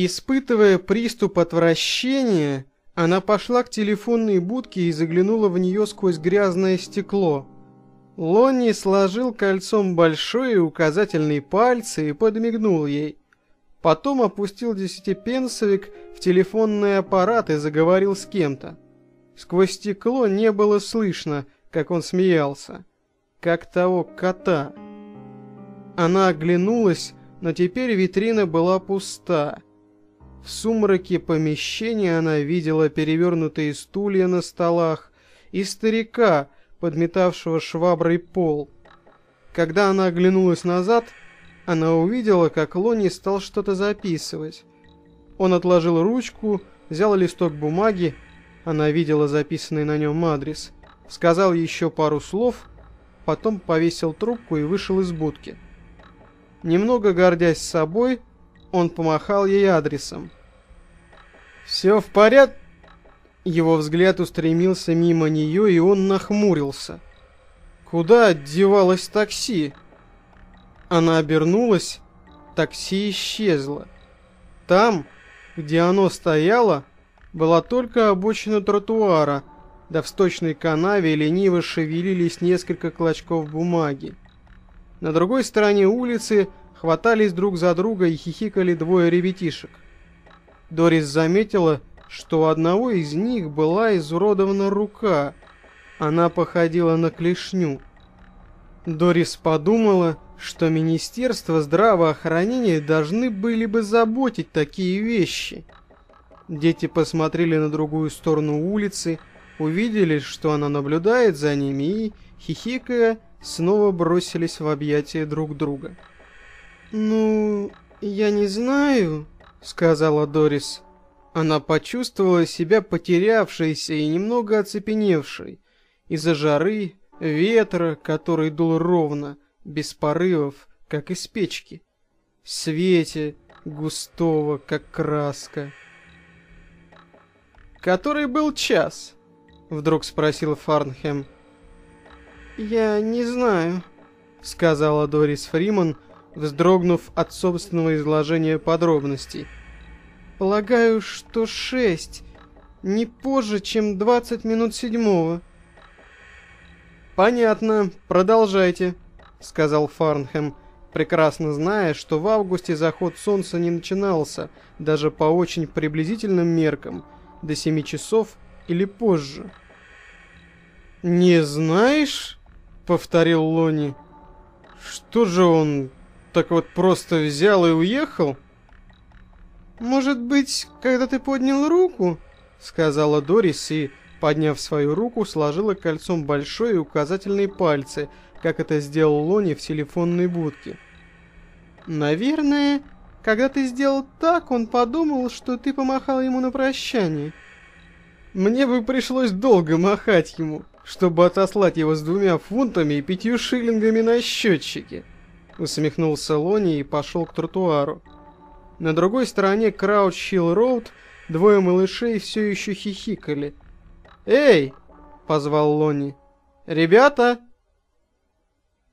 Испытывая приступ отвращения, она пошла к телефонной будке и заглянула в нее сквозь грязное стекло. Лонни сложил кольцом большой и указательный пальцы и подмигнул ей. Потом опустил десятипенсовик в телефонный аппарат и заговорил с кем-то. Сквозь стекло не было слышно, как он смеялся. Как того кота. Она оглянулась, но теперь витрина была пуста. В сумраке помещения она видела перевернутые стулья на столах и старика, подметавшего шваброй пол. Когда она оглянулась назад, она увидела, как Лони стал что-то записывать. Он отложил ручку, взял листок бумаги, она видела записанный на нем адрес, сказал еще пару слов, потом повесил трубку и вышел из будки. Немного гордясь собой, он помахал ей адресом. «Все в порядке?» Его взгляд устремился мимо нее, и он нахмурился. «Куда девалось такси?» Она обернулась, такси исчезло. Там, где оно стояло, была только обочина тротуара, да в сточной канаве лениво шевелились несколько клочков бумаги. На другой стороне улицы хватались друг за друга и хихикали двое ребятишек. Дорис заметила, что у одного из них была изуродована рука. Она походила на клешню. Дорис подумала, что Министерство здравоохранения должны были бы заботить такие вещи. Дети посмотрели на другую сторону улицы, увидели, что она наблюдает за ними и, хихикая, снова бросились в объятия друг друга. «Ну, я не знаю», — сказала Дорис. Она почувствовала себя потерявшейся и немного оцепеневшей из-за жары, ветра, который дул ровно, без порывов, как из печки, свете, густого, как краска. «Который был час?» — вдруг спросил Фарнхэм. «Я не знаю», — сказала Дорис Фриман, — вздрогнув от собственного изложения подробностей. «Полагаю, что шесть, не позже, чем двадцать минут седьмого». «Понятно, продолжайте», — сказал Фарнхэм, прекрасно зная, что в августе заход солнца не начинался, даже по очень приблизительным меркам, до семи часов или позже. «Не знаешь?» — повторил Лони. «Что же он, так вот просто взял и уехал? Может быть, когда ты поднял руку? Сказала Дорис и, подняв свою руку, сложила кольцом большой и указательный пальцы, как это сделал Лони в телефонной будке. Наверное, когда ты сделал так, он подумал, что ты помахал ему на прощание. Мне бы пришлось долго махать ему, чтобы отослать его с двумя фунтами и пятью шиллингами на счетчике. Усмехнулся Лони и пошел к тротуару. На другой стороне Крауч-Хилл-Роуд двое малышей все еще хихикали. «Эй!» — позвал Лони. «Ребята!»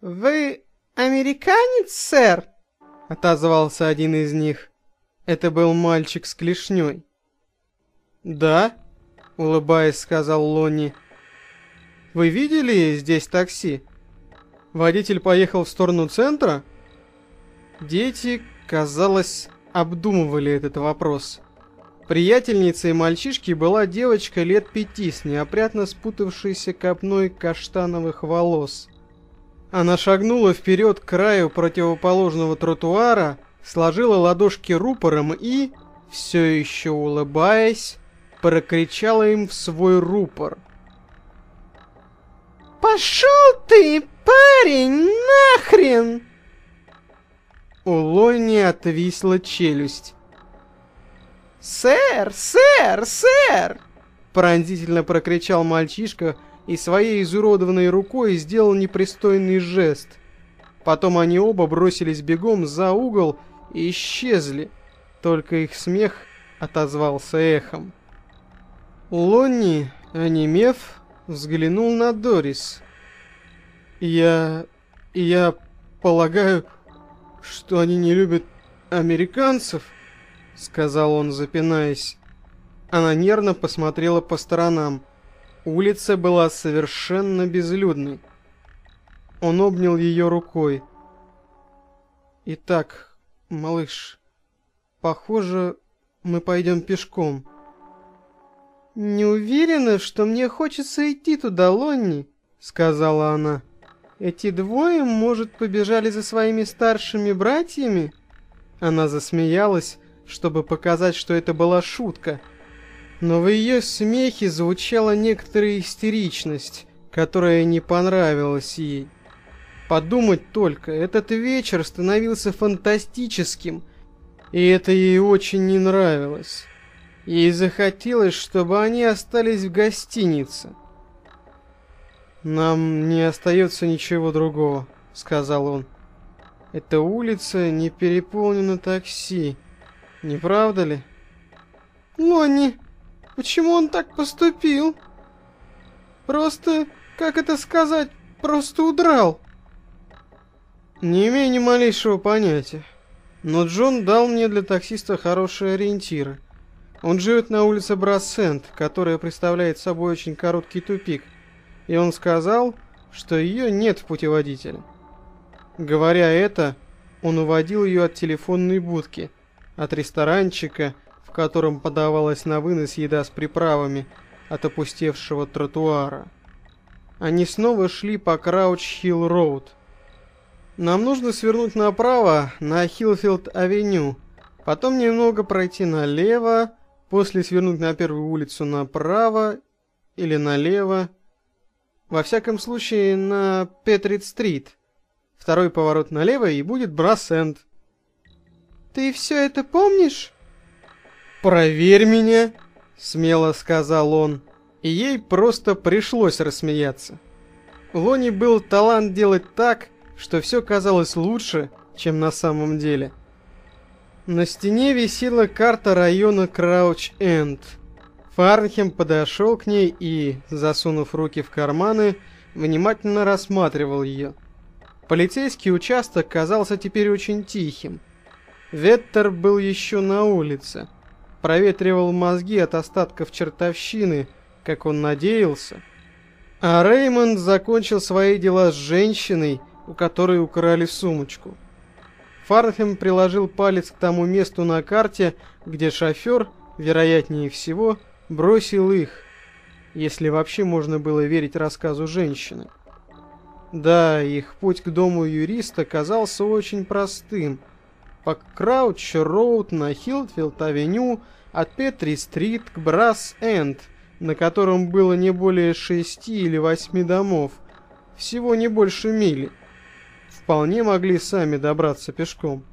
«Вы американец, сэр?» — отозвался один из них. Это был мальчик с клешней. «Да?» — улыбаясь, сказал Лони. «Вы видели здесь такси?» Водитель поехал в сторону центра? Дети, казалось, обдумывали этот вопрос. Приятельницей мальчишки была девочка лет пяти с неопрятно спутавшейся копной каштановых волос. Она шагнула вперед к краю противоположного тротуара, сложила ладошки рупором и, все еще улыбаясь, прокричала им в свой рупор. «Пошел ты, парень, нахрен!» У Лони отвисла челюсть. «Сэр, сэр, сэр!» Пронзительно прокричал мальчишка и своей изуродованной рукой сделал непристойный жест. Потом они оба бросились бегом за угол и исчезли. Только их смех отозвался эхом. Лонни, онемев, взглянул на Дорис. Я... я полагаю, что они не любят американцев, — сказал он, запинаясь. Она нервно посмотрела по сторонам. Улица была совершенно безлюдной. Он обнял ее рукой. «Итак, малыш, похоже, мы пойдем пешком». «Не уверена, что мне хочется идти туда, Лонни», — сказала она. «Эти двое, может, побежали за своими старшими братьями?» Она засмеялась, чтобы показать, что это была шутка. Но в ее смехе звучала некоторая истеричность, которая не понравилась ей. Подумать только, этот вечер становился фантастическим, и это ей очень не нравилось. Ей захотелось, чтобы они остались в гостинице. «Нам не остается ничего другого», — сказал он. «Эта улица не переполнена такси, не правда ли?» «Лонни, почему он так поступил?» «Просто, как это сказать, просто удрал». «Не имею ни малейшего понятия. Но Джон дал мне для таксиста хорошие ориентиры. Он живет на улице Брассент, которая представляет собой очень короткий тупик, и он сказал, что ее нет в путеводителе. Говоря это, он уводил ее от телефонной будки, от ресторанчика, в котором подавалась на вынос еда с приправами, от опустевшего тротуара. Они снова шли по Крауч-Хилл-Роуд. «Нам нужно свернуть направо на Хиллфилд-авеню, потом немного пройти налево, После свернуть на первую улицу направо или налево. Во всяком случае, на Петрит-стрит. Второй поворот налево и будет Брассенд. «Ты все это помнишь?» «Проверь меня!» — смело сказал он. И ей просто пришлось рассмеяться. Лони был талант делать так, что все казалось лучше, чем на самом деле — на стене висела карта района Крауч-Энд. Фарнхем подошел к ней и, засунув руки в карманы, внимательно рассматривал ее. Полицейский участок казался теперь очень тихим. Веттер был еще на улице. Проветривал мозги от остатков чертовщины, как он надеялся. А Реймонд закончил свои дела с женщиной, у которой украли сумочку. Фарнхем приложил палец к тому месту на карте, где шофер, вероятнее всего, бросил их, если вообще можно было верить рассказу женщины. Да, их путь к дому юриста казался очень простым. По Крауч-Роуд на Хилфилд-авеню от Петри-стрит к Брасс-Энд, на котором было не более шести или восьми домов, всего не больше мили вполне могли сами добраться пешком.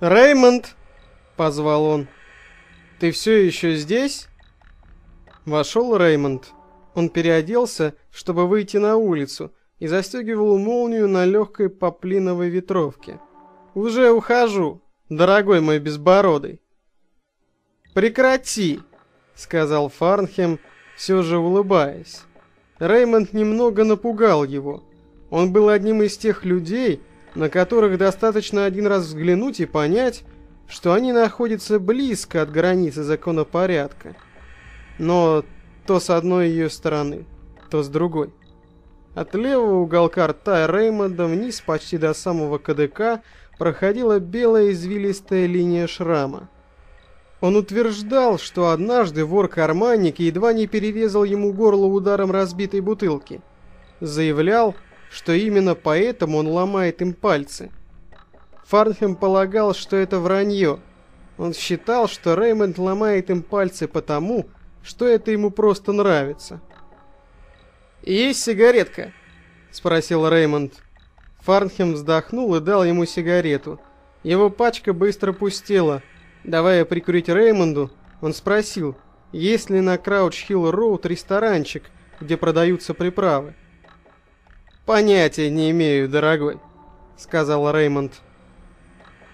«Реймонд!» — позвал он. «Ты все еще здесь?» Вошел Реймонд. Он переоделся, чтобы выйти на улицу, и застегивал молнию на легкой поплиновой ветровке. «Уже ухожу, дорогой мой безбородый!» «Прекрати!» — сказал Фарнхем, все же улыбаясь. Реймонд немного напугал его. Он был одним из тех людей, на которых достаточно один раз взглянуть и понять, что они находятся близко от границы законопорядка. Но то с одной ее стороны, то с другой. От левого уголка рта Реймонда вниз почти до самого КДК проходила белая извилистая линия шрама. Он утверждал, что однажды вор-карманник едва не перерезал ему горло ударом разбитой бутылки. Заявлял, что именно поэтому он ломает им пальцы. Фарнхем полагал, что это вранье. Он считал, что Реймонд ломает им пальцы потому, что это ему просто нравится. «Есть сигаретка?» — спросил Реймонд. Фарнхем вздохнул и дал ему сигарету. Его пачка быстро пустела. Давая прикурить Реймонду, он спросил, есть ли на Крауч-Хилл-Роуд ресторанчик, где продаются приправы. «Понятия не имею, дорогой», — сказал Реймонд.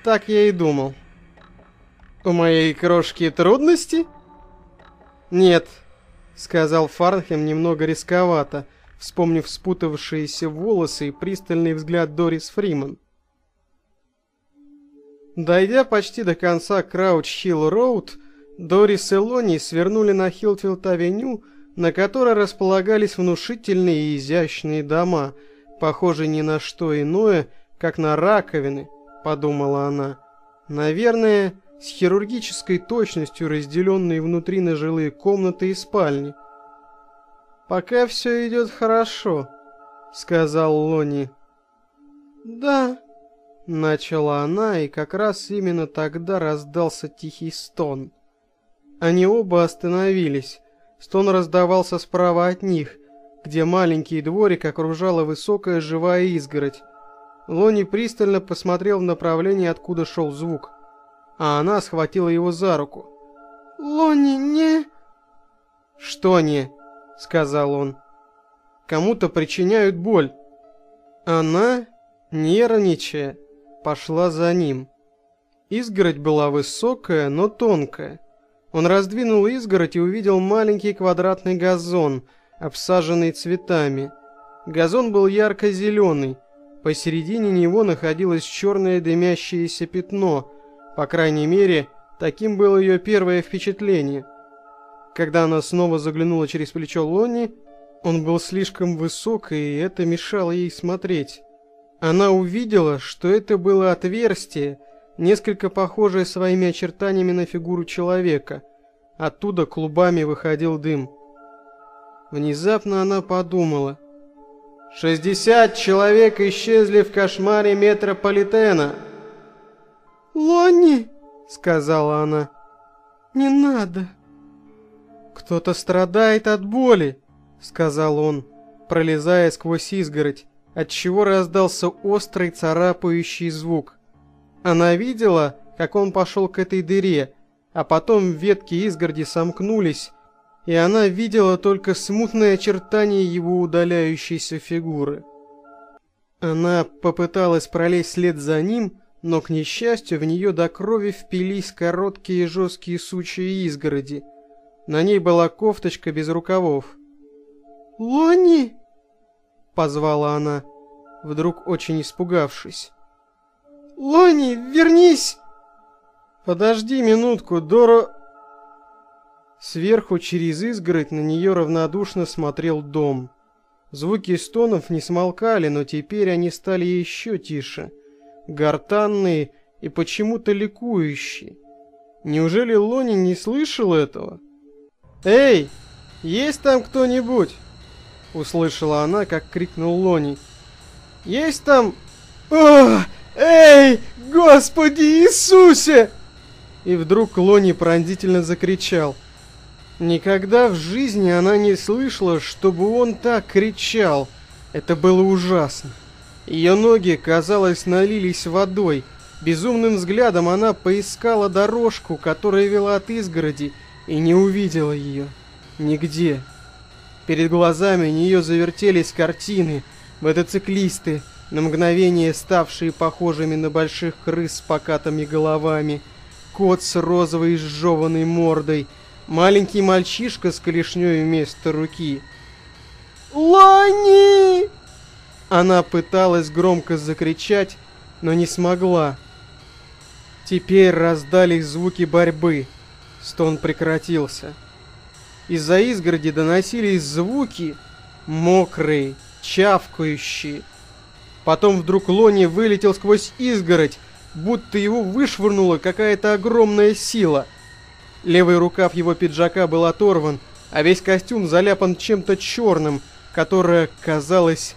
«Так я и думал». «У моей крошки трудности?» «Нет», — сказал Фарнхем немного резковато, вспомнив спутавшиеся волосы и пристальный взгляд Дорис Фриман. Дойдя почти до конца Крауч-Хилл-Роуд, Дорис и Лонни свернули на Хилфилд-авеню, на которой располагались внушительные и изящные дома, похожие ни на что иное, как на раковины, подумала она. Наверное, с хирургической точностью разделенные внутри на жилые комнаты и спальни. «Пока все идет хорошо», — сказал Лонни. «Да», — начала она, и как раз именно тогда раздался тихий стон. Они оба остановились. Стон раздавался справа от них, где маленький дворик окружала высокая живая изгородь. Лони пристально посмотрел в направлении, откуда шел звук, а она схватила его за руку. «Лони, не...» «Что не?» — сказал он. «Кому-то причиняют боль». Она, нервничая, пошла за ним. Изгородь была высокая, но тонкая. Он раздвинул изгородь и увидел маленький квадратный газон, обсаженный цветами. Газон был ярко-зеленый. Посередине него находилось черное дымящееся пятно. По крайней мере, таким было ее первое впечатление. Когда она снова заглянула через плечо Лонни, он был слишком высок, и это мешало ей смотреть. Она увидела, что это было отверстие, несколько похожее своими очертаниями на фигуру человека. Оттуда клубами выходил дым. Внезапно она подумала. «Шестьдесят человек исчезли в кошмаре метрополитена!» «Лонни!» — сказала она. «Не надо!» «Кто-то страдает от боли!» — сказал он, пролезая сквозь изгородь, отчего раздался острый царапающий звук. Она видела, как он пошел к этой дыре, а потом ветки изгороди сомкнулись, и она видела только смутные очертания его удаляющейся фигуры. Она попыталась пролезть след за ним, но, к несчастью, в нее до крови впились короткие жесткие сучья изгороди. На ней была кофточка без рукавов. «Лони!» — позвала она, вдруг очень испугавшись. Лони, вернись!» «Подожди минутку, Доро...» Сверху через изгородь на нее равнодушно смотрел дом. Звуки стонов не смолкали, но теперь они стали еще тише. Гортанные и почему-то ликующие. Неужели Лони не слышал этого? «Эй, есть там кто-нибудь?» Услышала она, как крикнул Лони. «Есть там...» «Ох!» «Эй, Господи Иисусе!» И вдруг Лони пронзительно закричал. Никогда в жизни она не слышала, чтобы он так кричал. Это было ужасно. Ее ноги, казалось, налились водой. Безумным взглядом она поискала дорожку, которая вела от изгороди, и не увидела ее. Нигде. Перед глазами нее завертелись картины, мотоциклисты, на мгновение ставшие похожими на больших крыс с покатыми головами, кот с розовой сжеванной мордой, маленький мальчишка с клешней вместо руки. «Лани!» Она пыталась громко закричать, но не смогла. Теперь раздались звуки борьбы. Стон прекратился. Из-за изгороди доносились звуки, мокрые, чавкающие, Потом вдруг Лони вылетел сквозь изгородь, будто его вышвырнула какая-то огромная сила. Левый рукав его пиджака был оторван, а весь костюм заляпан чем-то черным, которое, казалось,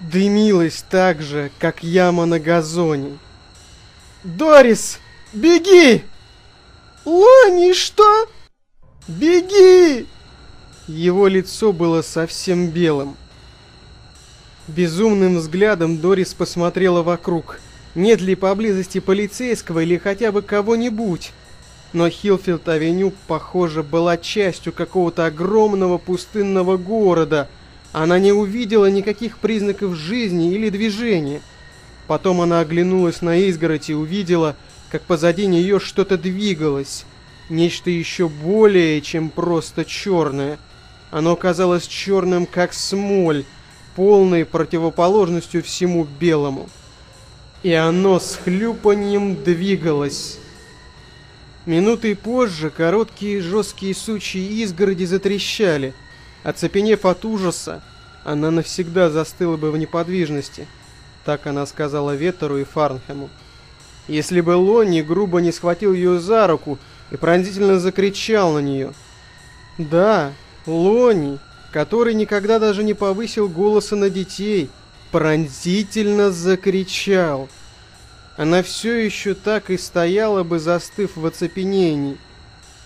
дымилось так же, как яма на газоне. «Дорис, беги!» «Лони, что?» «Беги!» Его лицо было совсем белым. Безумным взглядом Дорис посмотрела вокруг. Нет ли поблизости полицейского или хотя бы кого-нибудь? Но Хилфилд-авеню, похоже, была частью какого-то огромного пустынного города. Она не увидела никаких признаков жизни или движения. Потом она оглянулась на изгородь и увидела, как позади нее что-то двигалось. Нечто еще более, чем просто черное. Оно казалось черным, как смоль, полной противоположностью всему белому. и оно с хлюпаньем двигалось. Минутой позже короткие жесткие сучьи изгороди затрещали. Оцепенев от ужаса, она навсегда застыла бы в неподвижности. Так она сказала Ветеру и Фарнхему. Если бы Лонни грубо не схватил ее за руку и пронзительно закричал на нее. Да, Лонни, который никогда даже не повысил голоса на детей, пронзительно закричал. Она все еще так и стояла бы, застыв в оцепенении.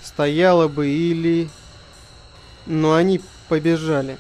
Стояла бы или... Но они побежали.